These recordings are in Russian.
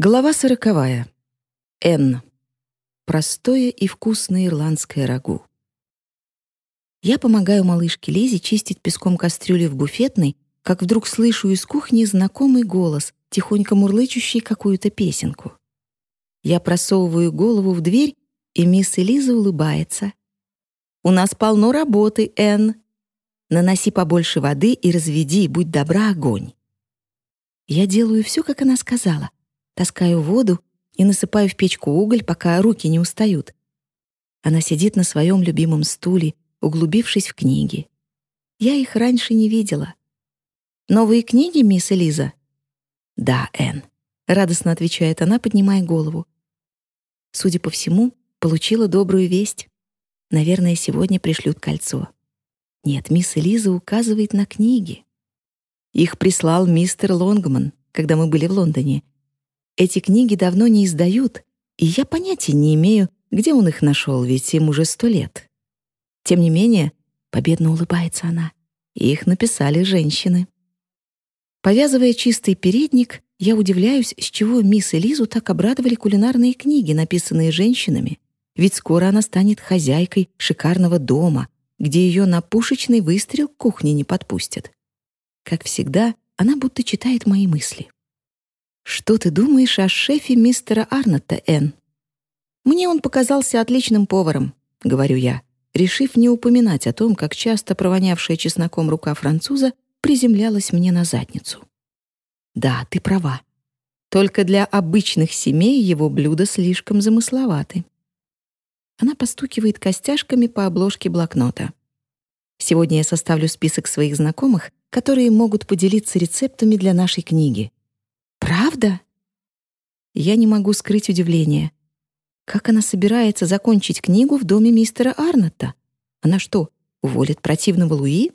Глава сороковая. Н. Простое и вкусное ирландское рагу. Я помогаю малышке Лизе чистить песком кастрюли в буфетной, как вдруг слышу из кухни знакомый голос, тихонько мурлычущий какую-то песенку. Я просовываю голову в дверь, и мисс Элиза улыбается. «У нас полно работы, Энн. Наноси побольше воды и разведи, будь добра, огонь». Я делаю все, как она сказала. Таскаю воду и насыпаю в печку уголь, пока руки не устают. Она сидит на своем любимом стуле, углубившись в книги. Я их раньше не видела. «Новые книги, мисс Элиза?» «Да, Энн», — радостно отвечает она, поднимая голову. Судя по всему, получила добрую весть. Наверное, сегодня пришлют кольцо. Нет, мисс Элиза указывает на книги. Их прислал мистер Лонгман, когда мы были в Лондоне. Эти книги давно не издают, и я понятия не имею, где он их нашел, ведь им уже сто лет. Тем не менее, победно улыбается она, их написали женщины. Повязывая чистый передник, я удивляюсь, с чего мисс Элизу так обрадовали кулинарные книги, написанные женщинами, ведь скоро она станет хозяйкой шикарного дома, где ее на пушечный выстрел к кухне не подпустят. Как всегда, она будто читает мои мысли. «Что ты думаешь о шефе мистера Арнотта, Энн?» «Мне он показался отличным поваром», — говорю я, решив не упоминать о том, как часто провонявшая чесноком рука француза приземлялась мне на задницу. «Да, ты права. Только для обычных семей его блюда слишком замысловаты». Она постукивает костяшками по обложке блокнота. «Сегодня я составлю список своих знакомых, которые могут поделиться рецептами для нашей книги. Правда? Я не могу скрыть удивление. Как она собирается закончить книгу в доме мистера Арнотта? Она что, уволит противного Луи?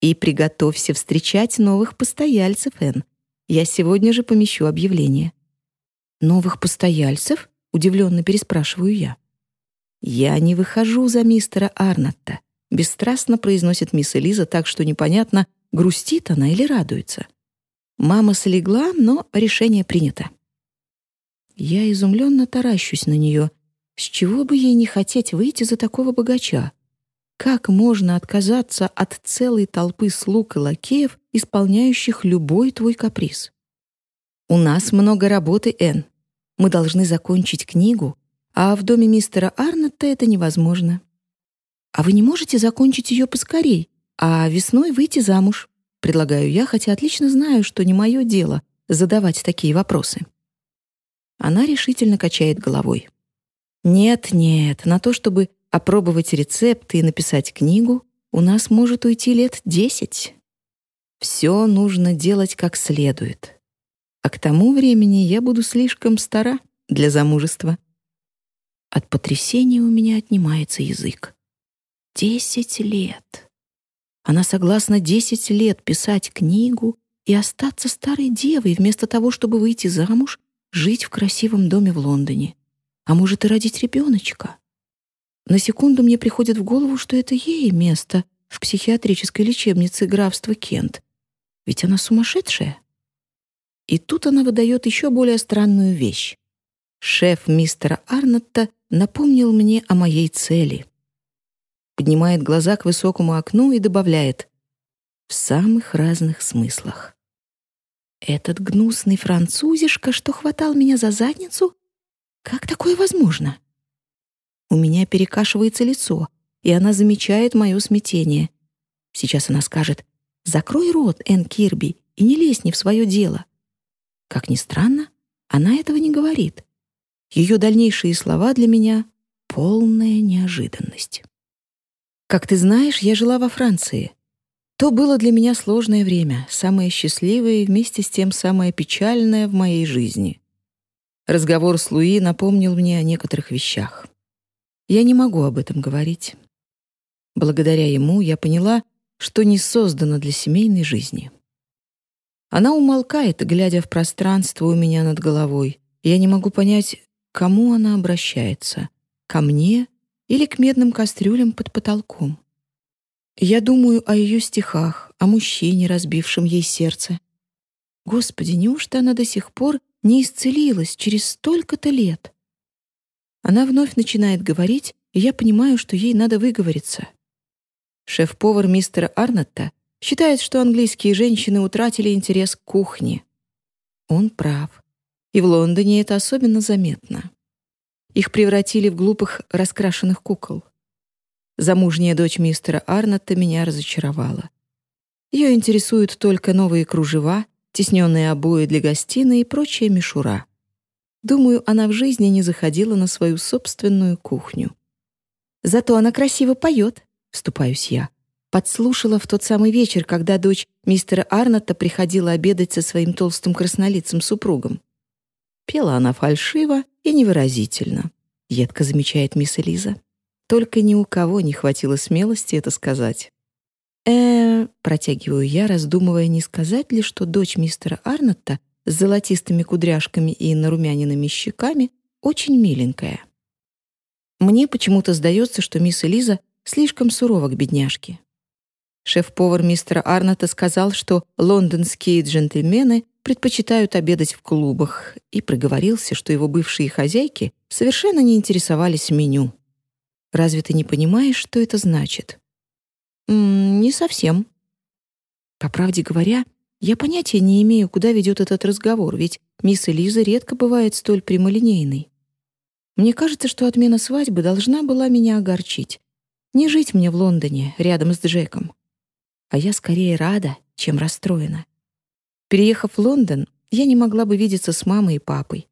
И приготовься встречать новых постояльцев, Энн. Я сегодня же помещу объявление. Новых постояльцев? Удивленно переспрашиваю я. Я не выхожу за мистера Арнотта. Бесстрастно произносит мисс Элиза так, что непонятно, грустит она или радуется. Мама слегла, но решение принято. Я изумленно таращусь на нее. С чего бы ей не хотеть выйти за такого богача? Как можно отказаться от целой толпы слуг и лакеев, исполняющих любой твой каприз? У нас много работы, Энн. Мы должны закончить книгу, а в доме мистера Арнотта это невозможно. А вы не можете закончить ее поскорей, а весной выйти замуж? Предлагаю я, хотя отлично знаю, что не мое дело задавать такие вопросы. Она решительно качает головой. Нет, нет, на то, чтобы опробовать рецепты и написать книгу, у нас может уйти лет десять. Все нужно делать как следует. А к тому времени я буду слишком стара для замужества. От потрясения у меня отнимается язык. Десять лет. Она согласна десять лет писать книгу и остаться старой девой вместо того, чтобы выйти замуж, жить в красивом доме в Лондоне. А может и родить ребеночка. На секунду мне приходит в голову, что это ей место в психиатрической лечебнице графства Кент. Ведь она сумасшедшая. И тут она выдает еще более странную вещь. Шеф мистера Арнотта напомнил мне о моей цели поднимает глаза к высокому окну и добавляет «в самых разных смыслах». «Этот гнусный французишка, что хватал меня за задницу? Как такое возможно?» У меня перекашивается лицо, и она замечает мое смятение. Сейчас она скажет «Закрой рот, Энн Кирби, и не лезь не в свое дело». Как ни странно, она этого не говорит. Ее дальнейшие слова для меня — полная неожиданность. Как ты знаешь, я жила во Франции. То было для меня сложное время, самое счастливое и вместе с тем самое печальное в моей жизни. Разговор с Луи напомнил мне о некоторых вещах. Я не могу об этом говорить. Благодаря ему я поняла, что не создана для семейной жизни. Она умолкает, глядя в пространство у меня над головой. Я не могу понять, к кому она обращается — ко мне или к медным кастрюлям под потолком. Я думаю о ее стихах, о мужчине, разбившем ей сердце. Господи, неужто она до сих пор не исцелилась через столько-то лет? Она вновь начинает говорить, и я понимаю, что ей надо выговориться. Шеф-повар мистера Арнотта считает, что английские женщины утратили интерес к кухне. Он прав. И в Лондоне это особенно заметно. Их превратили в глупых раскрашенных кукол. Замужняя дочь мистера Арнотта меня разочаровала. Ее интересуют только новые кружева, тесненные обои для гостиной и прочая мишура. Думаю, она в жизни не заходила на свою собственную кухню. Зато она красиво поет, вступаюсь я. Подслушала в тот самый вечер, когда дочь мистера Арнотта приходила обедать со своим толстым краснолицым супругом. Пела она фальшиво и невыразительно, едко замечает мисс Элиза. Только ни у кого не хватило смелости это сказать. э протягиваю я, раздумывая, не сказать ли, что дочь мистера Арнотта с золотистыми кудряшками и нарумяненными щеками очень миленькая. Мне почему-то сдается, что мисс Элиза слишком сурова к бедняжке. Шеф-повар мистера Арната сказал, что лондонские джентльмены предпочитают обедать в клубах, и проговорился, что его бывшие хозяйки совершенно не интересовались меню. Разве ты не понимаешь, что это значит? М -м, не совсем. По правде говоря, я понятия не имею, куда ведет этот разговор, ведь мисс Элиза редко бывает столь прямолинейной. Мне кажется, что отмена свадьбы должна была меня огорчить. Не жить мне в Лондоне рядом с Джеком а я скорее рада, чем расстроена. Переехав в Лондон, я не могла бы видеться с мамой и папой.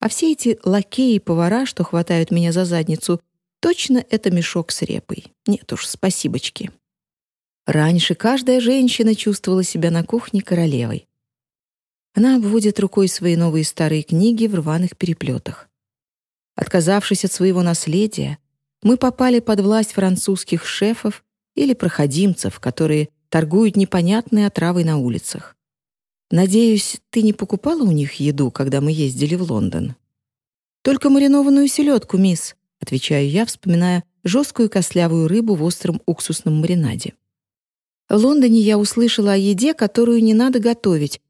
А все эти лакеи и повара, что хватают меня за задницу, точно это мешок с репой. Нет уж, спасибочки. Раньше каждая женщина чувствовала себя на кухне королевой. Она обводит рукой свои новые старые книги в рваных переплетах. Отказавшись от своего наследия, мы попали под власть французских шефов или проходимцев, которые торгуют непонятной отравой на улицах. Надеюсь, ты не покупала у них еду, когда мы ездили в Лондон? Только маринованную селедку, мисс, отвечаю я, вспоминая жесткую костлявую рыбу в остром уксусном маринаде. В Лондоне я услышала о еде, которую не надо готовить.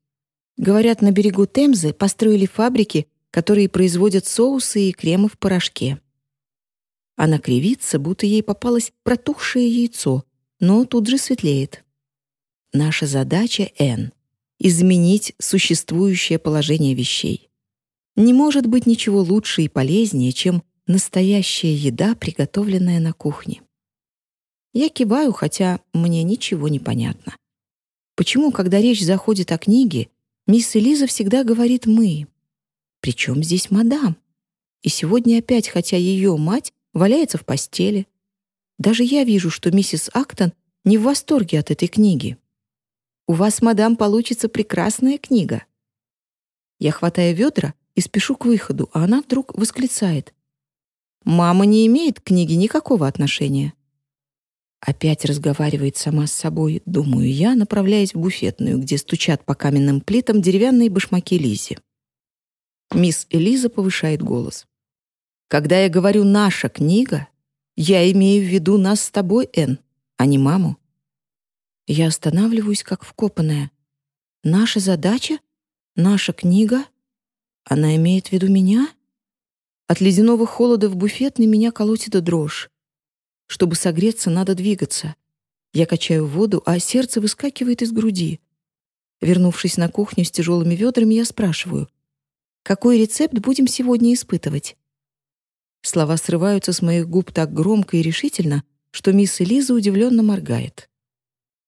Говорят, на берегу Темзы построили фабрики, которые производят соусы и кремы в порошке. Она кривится, будто ей попалось протухшее яйцо, но тут же светлеет. Наша задача, Н, изменить существующее положение вещей. Не может быть ничего лучше и полезнее, чем настоящая еда, приготовленная на кухне. Я киваю, хотя мне ничего не понятно. Почему, когда речь заходит о книге, мисс Элиза всегда говорит «мы»? Причем здесь мадам? И сегодня опять, хотя ее мать валяется в постели. Даже я вижу, что миссис Актон не в восторге от этой книги. «У вас, мадам, получится прекрасная книга». Я хватаю ведра и спешу к выходу, а она вдруг восклицает. «Мама не имеет к книге никакого отношения». Опять разговаривает сама с собой, думаю я, направляясь в буфетную, где стучат по каменным плитам деревянные башмаки Лизи. Мисс Элиза повышает голос. Когда я говорю «наша книга», я имею в виду нас с тобой, Энн, а не маму. Я останавливаюсь, как вкопанная. Наша задача? Наша книга? Она имеет в виду меня? От ледяного холода в буфетной меня колотит дрожь. Чтобы согреться, надо двигаться. Я качаю воду, а сердце выскакивает из груди. Вернувшись на кухню с тяжелыми ведрами, я спрашиваю, какой рецепт будем сегодня испытывать? Слова срываются с моих губ так громко и решительно, что мисс Элиза удивленно моргает.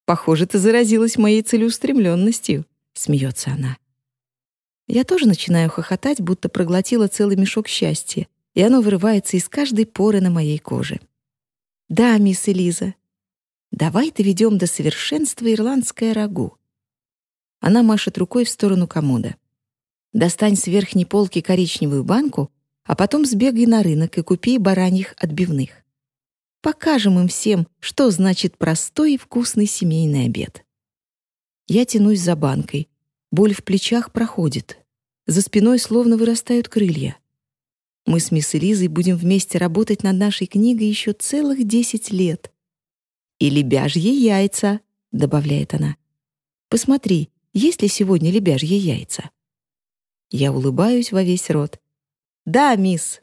«Похоже, ты заразилась моей целеустремленностью», — смеется она. Я тоже начинаю хохотать, будто проглотила целый мешок счастья, и оно вырывается из каждой поры на моей коже. «Да, мисс Элиза, давай доведем до совершенства ирландское рагу». Она машет рукой в сторону комода. «Достань с верхней полки коричневую банку а потом сбегай на рынок и купи бараньих отбивных. Покажем им всем, что значит простой и вкусный семейный обед. Я тянусь за банкой. Боль в плечах проходит. За спиной словно вырастают крылья. Мы с мисс Элизой будем вместе работать над нашей книгой еще целых десять лет. «И лебяжьи яйца», — добавляет она. «Посмотри, есть ли сегодня лебяжьи яйца. Я улыбаюсь во весь рот. «Да, мисс,